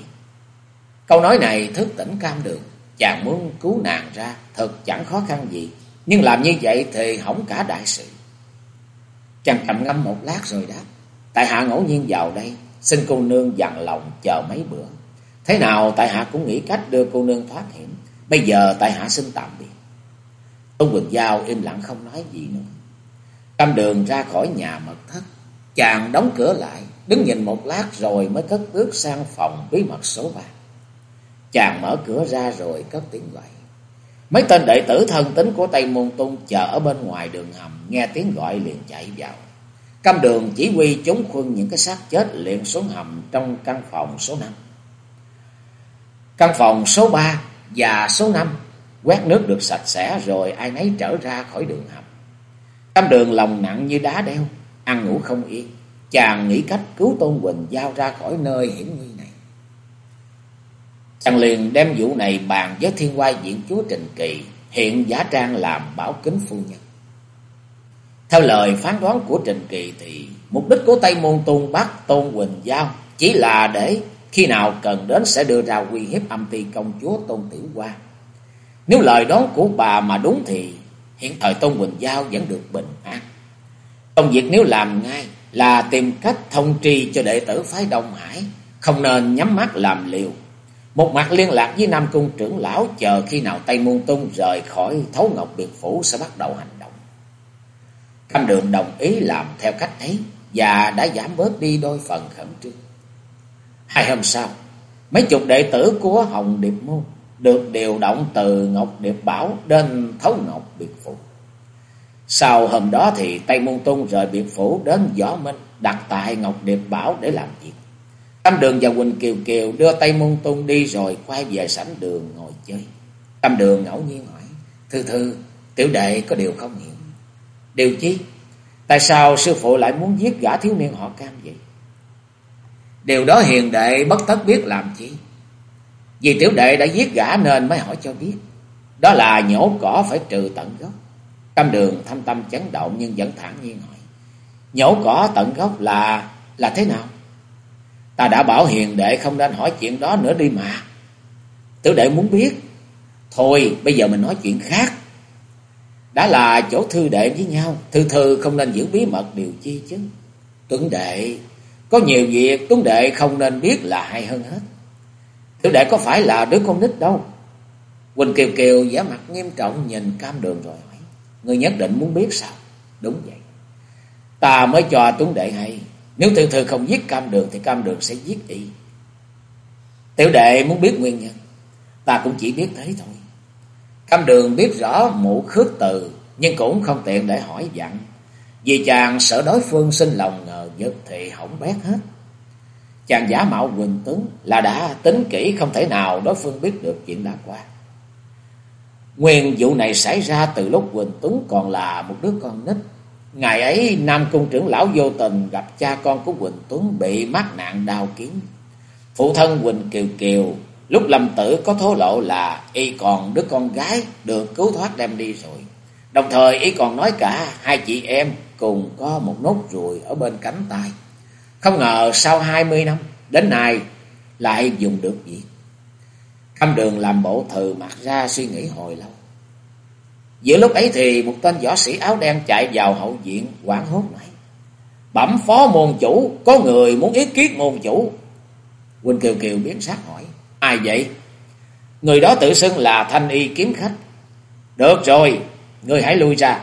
Câu nói này thức tỉnh cam đường. Chàng muốn cứu nàng ra, thật chẳng khó khăn gì. Nhưng làm như vậy thì hỏng cả đại sự. Chàng trầm ngâm một lát rồi đáp. Tại hạ ngẫu nhiên vào đây. Xin cô nương dặn lòng chờ mấy bữa. Thế nào tại hạ cũng nghĩ cách đưa cô nương thoát hiểm. Bây giờ tại hạ xin tạm biệt. Tôn Quỳnh Giao im lặng không nói gì nữa. Cam đường ra khỏi nhà mật thất. Chàng đóng cửa lại. Đứng nhìn một lát rồi mới cất bước sang phòng bí mật số 3. Chàng mở cửa ra rồi cất tiếng gọi. Mấy tên đệ tử thân tính của Tây Môn Tung chờ ở bên ngoài đường hầm, nghe tiếng gọi liền chạy vào. Cam đường chỉ huy chống khuân những cái xác chết liền xuống hầm trong căn phòng số 5. Căn phòng số 3 và số 5 quét nước được sạch sẽ rồi ai nấy trở ra khỏi đường hầm. Cam đường lòng nặng như đá đeo, ăn ngủ không yên. Chàng nghĩ cách cứu Tôn Quỳnh giao ra khỏi nơi hiểm nguy này. Chàng liền đem vụ này bàn với thiên quai diện chúa Trình Kỳ, hiện giả trang làm bảo kính phu nhân. Theo lời phán đoán của Trình Kỳ thì mục đích của Tây Môn Tôn bắt Tôn Quỳnh Giao chỉ là để khi nào cần đến sẽ đưa ra uy hiếp âm ty công chúa Tôn Tiểu Hoa. Nếu lời đoán của bà mà đúng thì hiện thời Tôn Quỳnh Giao vẫn được bình an. Công việc nếu làm ngay là tìm cách thông tri cho đệ tử phái Đông Hải, không nên nhắm mắt làm liều. Một mặt liên lạc với Nam Cung trưởng lão chờ khi nào Tây Môn Tung rời khỏi Thấu Ngọc Biệt Phủ sẽ bắt đầu hành động. Cam đường đồng ý làm theo cách ấy và đã giảm bớt đi đôi phần khẩn trương. Hai hôm sau, mấy chục đệ tử của Hồng Điệp Môn được điều động từ Ngọc Điệp Bảo đến Thấu Ngọc Biệt Phủ. Sau hôm đó thì Tây Môn Tung rời Biệt Phủ đến Võ Minh đặt tại Ngọc Điệp Bảo để làm việc. Tâm Đường và Quỳnh Kiều Kiều đưa Tây Môn Tung đi rồi quay về sảnh đường ngồi chơi. Tâm Đường ngẫu nhiên hỏi, Thư Thư, tiểu đệ có điều không hiểu. Điều chi? Tại sao sư phụ lại muốn giết gã thiếu niên họ cam vậy? Điều đó hiền đệ bất tất biết làm chi. Vì tiểu đệ đã giết gã nên mới hỏi cho biết. Đó là nhổ cỏ phải trừ tận gốc. Tâm đường thâm tâm chấn động nhưng vẫn thản nhiên hỏi. Nhổ cỏ tận gốc là là thế nào? Ta đã bảo hiền đệ không nên hỏi chuyện đó nữa đi mà. Tiểu đệ muốn biết. Thôi, bây giờ mình nói chuyện khác. Đã là chỗ thư đệ với nhau. Thư thư không nên giữ bí mật điều chi chứ. Tuấn đệ. Có nhiều việc Tuấn đệ không nên biết là hay hơn hết. Tiểu đệ có phải là đứa con nít đâu. Quỳnh Kiều Kiều giả mặt nghiêm trọng nhìn cam đường rồi hỏi. Người nhất định muốn biết sao? Đúng vậy. Ta mới cho Tuấn đệ hay. Nếu tiểu thư không giết cam đường thì cam đường sẽ giết y. Tiểu đệ muốn biết nguyên nhân. Ta cũng chỉ biết thế thôi. Cam đường biết rõ mụ khước từ, nhưng cũng không tiện để hỏi dặn. Vì chàng sợ đối phương sinh lòng ngờ vực thì hỏng bét hết. Chàng giả mạo Quỳnh Tuấn là đã tính kỹ không thể nào đối phương biết được chuyện đã qua. Nguyên vụ này xảy ra từ lúc Quỳnh Tuấn còn là một đứa con nít. Ngày ấy, Nam Cung trưởng lão vô tình gặp cha con của Quỳnh Tuấn bị mắc nạn đau kiếm. Phụ thân Quỳnh Kiều Kiều, lúc lâm tử có thố lộ là y còn đứa con gái được cứu thoát đem đi rồi. Đồng thời, y còn nói cả hai chị em cùng có một nốt ruồi ở bên cánh tay. Không ngờ sau hai mươi năm đến nay lại dùng được gì. Khâm đường làm bộ thừ mặt ra suy nghĩ hồi lâu. Giữa lúc ấy thì một tên võ sĩ áo đen chạy vào hậu viện quảng hốt nói. Bẩm phó môn chủ, có người muốn ý kiến môn chủ. Quỳnh Kiều Kiều biến sắc hỏi. Ai vậy? Người đó tự xưng là thanh y kiếm khách. Được rồi, người hãy lui ra.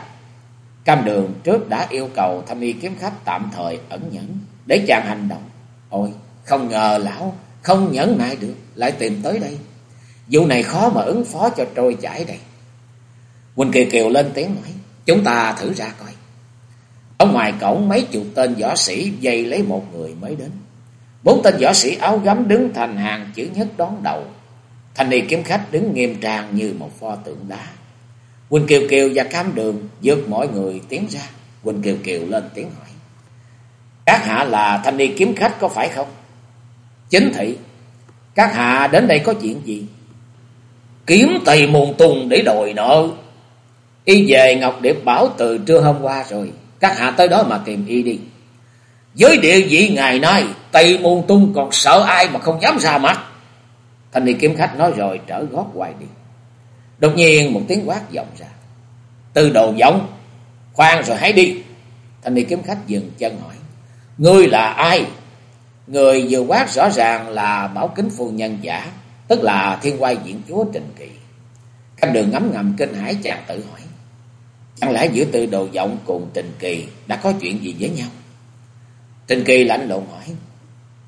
Cam đường trước đã yêu cầu thanh y kiếm khách tạm thời ẩn nhẫn để chàng hành động. Ôi, không ngờ lão không nhẫn nại được, lại tìm tới đây. Vụ này khó mà ứng phó cho trôi chảy đây. Quỳnh Kiều Kiều lên tiếng nói, chúng ta thử ra coi. Ở ngoài cổng mấy chục tên võ sĩ dây lấy một người mới đến. Bốn tên võ sĩ áo gấm đứng thành hàng chữ nhất đón đầu. Thanh ni kiếm khách đứng nghiêm trang như một pho tượng đá. Quỳnh Kiều Kiều và Cam Đường vượt mọi người tiến ra. Quỳnh Kiều Kiều lên tiếng hỏi. Các hạ là thanh niên kiếm khách có phải không? Chính thị. Các hạ đến đây có chuyện gì? Kiếm tỳ mùn tùng để đòi nợ. Y về Ngọc Điệp Bảo từ trưa hôm qua rồi. Các hạ tới đó mà tìm y đi. Với địa vị ngày nay, Tây Môn Tung còn sợ ai mà không dám ra mặt. Thanh niên kiếm khách nói rồi trở gót hoài đi. Đột nhiên một tiếng quát vọng ra. Từ đồ giống, khoan rồi hãy đi. Thanh niên kiếm khách dừng chân hỏi. Ngươi là ai? Người vừa quát rõ ràng là bảo kính phu nhân giả, tức là thiên quay diễn chúa Trình Kỳ. Cam đường ngắm ngầm kinh hãi chàng tự hỏi. Chẳng lẽ giữa từ đồ giọng cùng Trình Kỳ đã có chuyện gì với nhau? Trình Kỳ lạnh lùng hỏi.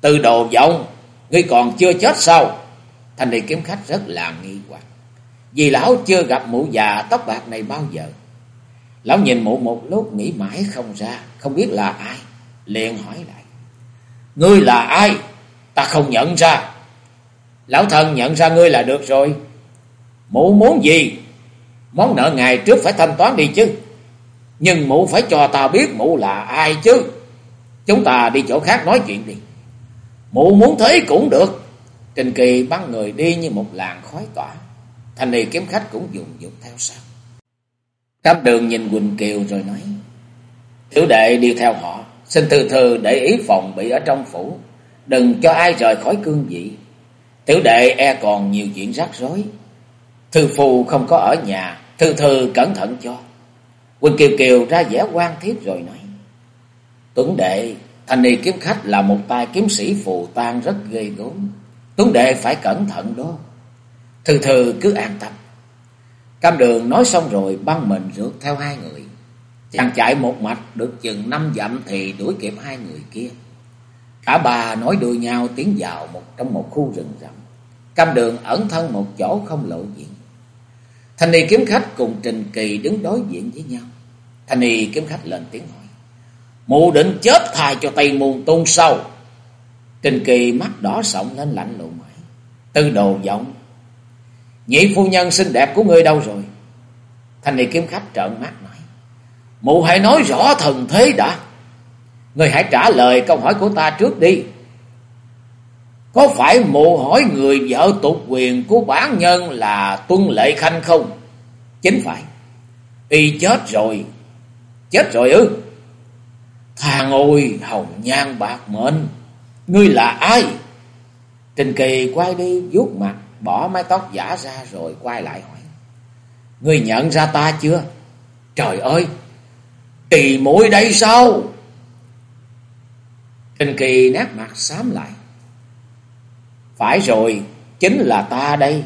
Từ đồ giọng, ngươi còn chưa chết sao? Thanh đi kiếm khách rất là nghi hoặc. Vì lão chưa gặp mụ già tóc bạc này bao giờ. Lão nhìn mụ một lúc nghĩ mãi không ra, không biết là ai. Liền hỏi lại. Ngươi là ai? Ta không nhận ra. Lão thần nhận ra ngươi là được rồi. Mụ muốn gì? Món nợ ngày trước phải thanh toán đi chứ. Nhưng mụ phải cho ta biết mụ là ai chứ. Chúng ta đi chỗ khác nói chuyện đi. Mụ muốn thế cũng được. Trình kỳ băng người đi như một làn khói tỏa. Thành ni kiếm khách cũng dùng dụng theo sau. Cáp đường nhìn Quỳnh Kiều rồi nói. Tiểu đệ đi theo họ. Xin từ từ để ý phòng bị ở trong phủ. Đừng cho ai rời khỏi cương vị. Tiểu đệ e còn nhiều chuyện rắc rối. Thư phù không có ở nhà. Thư thư cẩn thận cho. Quỳnh Kiều Kiều ra vẻ quan thiết rồi nói. Tuấn đệ, thành ni kiếm khách là một tay kiếm sĩ phù tan rất ghê gớm. Tuấn đệ phải cẩn thận đó. Thư thư cứ an tâm. Cam đường nói xong rồi băng mình rượt theo hai người. Chàng chạy một mạch, được chừng năm dặm thì đuổi kịp hai người kia. Cả ba nói đuôi nhau tiến vào một trong một khu rừng rậm. Cam đường ẩn thân một chỗ không lộ diện. Thanh ni kiếm khách cùng Trình Kỳ đứng đối diện với nhau. Thanh ni kiếm khách lên tiếng hỏi. Mụ định chết thai cho Tây Môn Tôn sau. Trình Kỳ mắt đỏ sọng lên lạnh lùng hỏi. Tư đồ giọng. Nhị phu nhân xinh đẹp của ngươi đâu rồi? Thanh ni kiếm khách trợn mắt. Mụ hãy nói rõ thần thế đã. Người hãy trả lời câu hỏi của ta trước đi. Có phải mụ hỏi người vợ tục quyền của bản nhân là Tuân Lệ Khanh không? Chính phải. Y chết rồi. Chết rồi ư? Thằng ôi hồng nhan bạc mệnh. Ngươi là ai? Trình Kỳ quay đi, vuốt mặt. Bỏ mái tóc giả ra rồi quay lại hỏi. Ngươi nhận ra ta chưa? Trời ơi! Kỳ mũi đây sao? Kinh Kỳ nét mặt xám lại. Phải rồi, chính là ta đây.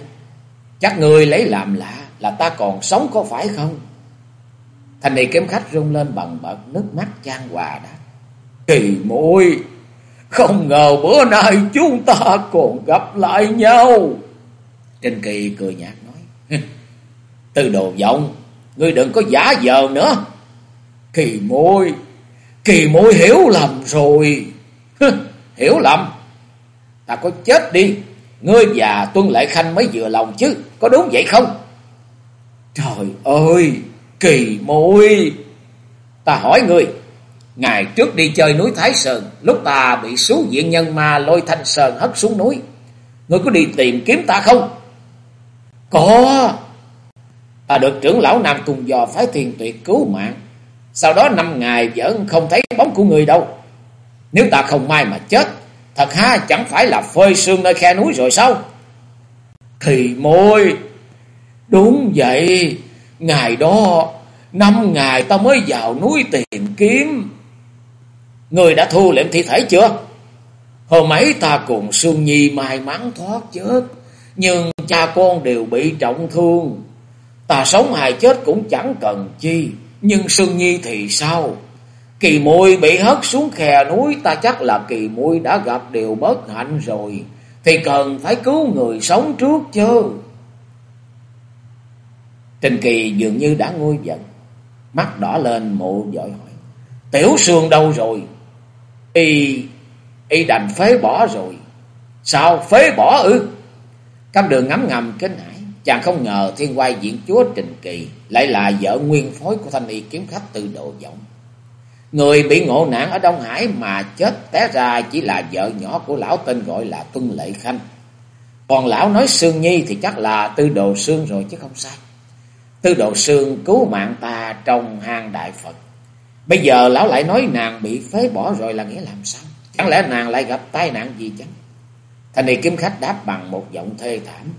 Chắc ngươi lấy làm lạ là ta còn sống có phải không? Thành này kiếm khách rung lên bằng bật nước mắt chan hòa đã. Kỳ mũi, không ngờ bữa nay chúng ta còn gặp lại nhau. Trình Kỳ cười nhạt nói. Từ đồ vọng, ngươi đừng có giả vờ nữa. Kỳ môi, kỳ môi hiểu lầm rồi. hiểu lầm. Ta có chết đi, ngươi và Tuân Lệ Khanh mới vừa lòng chứ, có đúng vậy không? Trời ơi, kỳ môi. Ta hỏi ngươi, ngày trước đi chơi núi Thái Sơn, lúc ta bị số diện nhân ma lôi thanh sơn hất xuống núi. Ngươi có đi tìm kiếm ta không? Có. Ta được trưởng lão Nam Cung dò phái thiền tuyệt cứu mạng. Sau đó năm ngày vẫn không thấy bóng của người đâu. Nếu ta không may mà chết, thật ha chẳng phải là phơi xương nơi khe núi rồi sao? Thì môi, đúng vậy, ngày đó, năm ngày ta mới vào núi tìm kiếm. Người đã thu liệm thi thể chưa? Hôm ấy ta cùng Sương Nhi may mắn thoát chết, nhưng cha con đều bị trọng thương. Ta sống hay chết cũng chẳng cần chi, nhưng Sương Nhi thì sao? Kỳ môi bị hất xuống khe núi, ta chắc là kỳ môi đã gặp điều bất hạnh rồi, thì cần phải cứu người sống trước chứ. Trình Kỳ dường như đã nguôi giận, mắt đỏ lên mụ dội hỏi, Tiểu Sương đâu rồi? Y, y đành phế bỏ rồi. Sao phế bỏ ư? Cam đường ngắm ngầm kinh hãi, chàng không ngờ thiên quay diễn chúa Trình Kỳ lại là vợ nguyên phối của thanh y kiếm khách từ độ vọng. Người bị ngộ nạn ở Đông Hải mà chết té ra chỉ là vợ nhỏ của lão tên gọi là Tuân Lệ Khanh. Còn lão nói Sương Nhi thì chắc là tư đồ Sương rồi chứ không sai. Tư đồ Sương cứu mạng ta trong hang đại Phật. Bây giờ lão lại nói nàng bị phế bỏ rồi là nghĩa làm sao? Chẳng lẽ nàng lại gặp tai nạn gì chăng? Thành này kiếm khách đáp bằng một giọng thê thảm.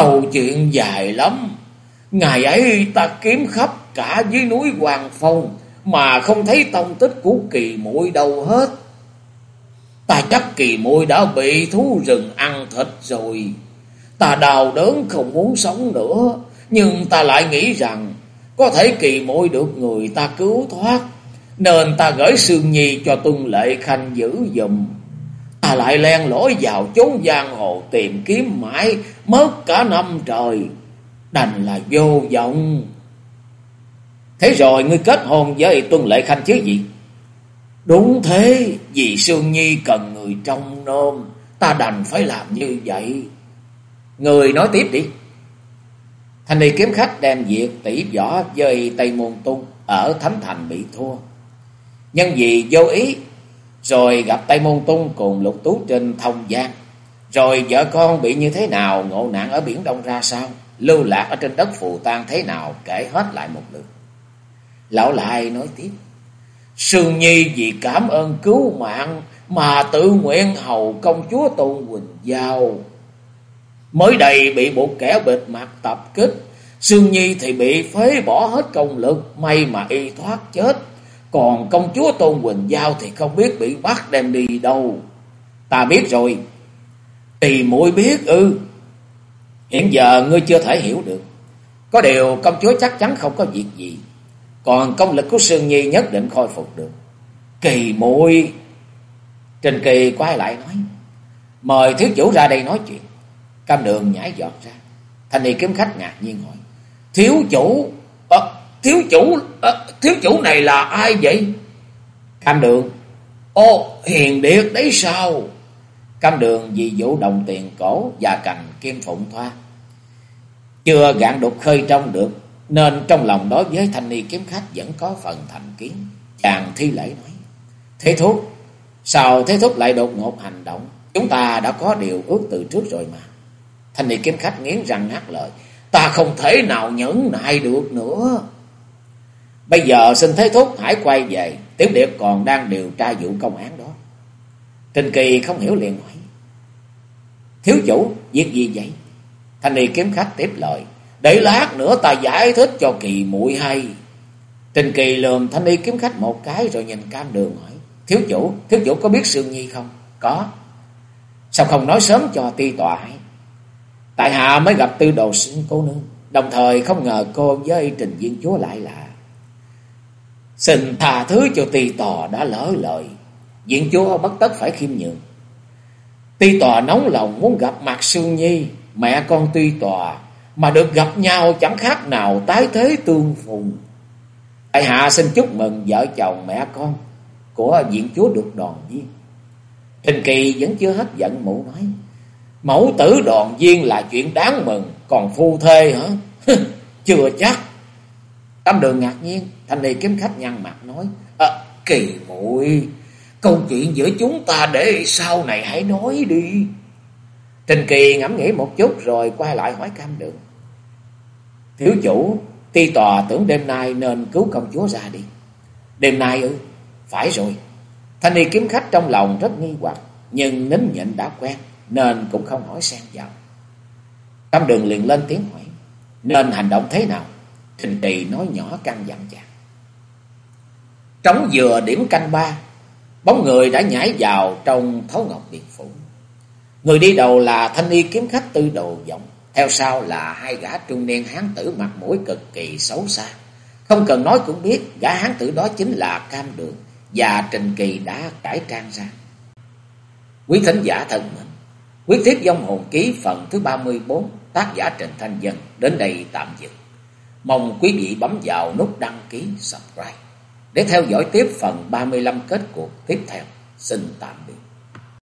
Tàu chuyện dài lắm. Ngày ấy ta kiếm khắp cả dưới núi Hoàng Phong mà không thấy tông tích của kỳ muội đâu hết. Ta chắc kỳ muội đã bị thú rừng ăn thịt rồi. Ta đau đớn không muốn sống nữa, nhưng ta lại nghĩ rằng có thể kỳ muội được người ta cứu thoát, nên ta gửi Sương Nhi cho Tuân Lệ Khanh giữ dùm. Ta lại len lỏi vào chốn giang hồ tìm kiếm mãi, mất cả năm trời, đành là vô vọng. Thế rồi ngươi kết hôn với Tuân Lệ Khanh chứ gì? Đúng thế, vì Sương Nhi cần người trong nôm, ta đành phải làm như vậy. Người nói tiếp đi. Thanh y kiếm khách đem việc tỷ võ với Tây Môn Tung ở Thánh Thành bị thua. Nhân vì vô ý, rồi gặp Tây Môn Tung cùng Lục Tú trên thông giang. Rồi vợ con bị như thế nào, ngộ nạn ở Biển Đông ra sao, lưu lạc ở trên đất phù tan thế nào, kể hết lại một lượt. Lão lại nói tiếp. Sương Nhi vì cảm ơn cứu mạng mà tự nguyện hầu công chúa Tôn Quỳnh Giao. Mới đây bị một kẻ bịt mặt tập kích. Sương Nhi thì bị phế bỏ hết công lực, may mà y thoát chết. Còn công chúa Tôn Quỳnh Giao thì không biết bị bắt đem đi đâu. Ta biết rồi. Tì muội biết ư. Hiện giờ ngươi chưa thể hiểu được. Có điều công chúa chắc chắn không có việc gì. Còn công lực của Sương Nhi nhất định khôi phục được. Kỳ muội Trình Kỳ quay lại nói. Mời thiếu chủ ra đây nói chuyện. Cam đường nhảy giọt ra. thành y kiếm khách ngạc nhiên hỏi. Thiếu chủ, à, thiếu chủ, à, thiếu chủ này là ai vậy? Cam đường, ô hiền điệt đấy sao? Cam đường vì vũ đồng tiền cổ và cành kim phụng thoa. Chưa gạn đục khơi trong được nên trong lòng đối với thanh ni kiếm khách vẫn có phần thành kiến. Chàng thi lễ nói. Thế thúc, sao thế thúc lại đột ngột hành động? Chúng ta đã có điều ước từ trước rồi mà. Thanh ni kiếm khách nghiến răng ngắt lời. Ta không thể nào nhẫn nại được nữa. Bây giờ xin thế thúc hãy quay về. Tiểu điệp còn đang điều tra vụ công án đó. Trình kỳ không hiểu liền hỏi. Thiếu chủ, việc gì vậy? Thanh niên kiếm khách tiếp lời. Để lát nữa ta giải thích cho kỳ muội hay. Trình kỳ lườm thanh y kiếm khách một cái rồi nhìn cam đường hỏi. Thiếu chủ, thiếu chủ có biết Sương Nhi không? Có. Sao không nói sớm cho ti tòa hay? Tại hạ mới gặp tư đồ sinh cô nương. Đồng thời không ngờ cô với trình viên chúa lại là. Xin tha thứ cho ti tòa đã lỡ lời. Diện chúa bất tất phải khiêm nhường. Tuy tòa nóng lòng muốn gặp mặt Sương Nhi. Mẹ con tuy tòa mà được gặp nhau chẳng khác nào tái thế tương phùng. Tại hạ xin chúc mừng vợ chồng mẹ con của diện chúa được đoàn viên. Trình Kỳ vẫn chưa hết giận mụ nói. Mẫu tử đoàn viên là chuyện đáng mừng, còn phu thê hả? chưa chắc. Tâm đường ngạc nhiên, thanh ni kiếm khách nhăn mặt nói. À, kỳ muội câu chuyện giữa chúng ta để sau này hãy nói đi. Trình Kỳ ngẫm nghĩ một chút rồi quay lại hỏi cam đường. Thiếu chủ, ti tòa tưởng đêm nay nên cứu công chúa ra đi. Đêm nay ư? Phải rồi. Thanh y kiếm khách trong lòng rất nghi hoặc, nhưng nín nhịn đã quen, nên cũng không hỏi xen vào. Cam đường liền lên tiếng hỏi, nên hành động thế nào? Trình kỳ nói nhỏ căn dặn chàng. Trống vừa điểm canh ba, bóng người đã nhảy vào trong thấu ngọc điện phủ. Người đi đầu là thanh y kiếm khách tư đồ giọng, theo sau là hai gã trung niên hán tử mặt mũi cực kỳ xấu xa. Không cần nói cũng biết gã hán tử đó chính là Cam Đường và Trình Kỳ đã cải trang ra. Quý thính giả thân mến, quyết thiết dông hồn ký phần thứ 34 tác giả Trình Thanh Dân đến đây tạm dừng. Mong quý vị bấm vào nút đăng ký subscribe để theo dõi tiếp phần 35 kết cuộc tiếp theo. Xin tạm biệt.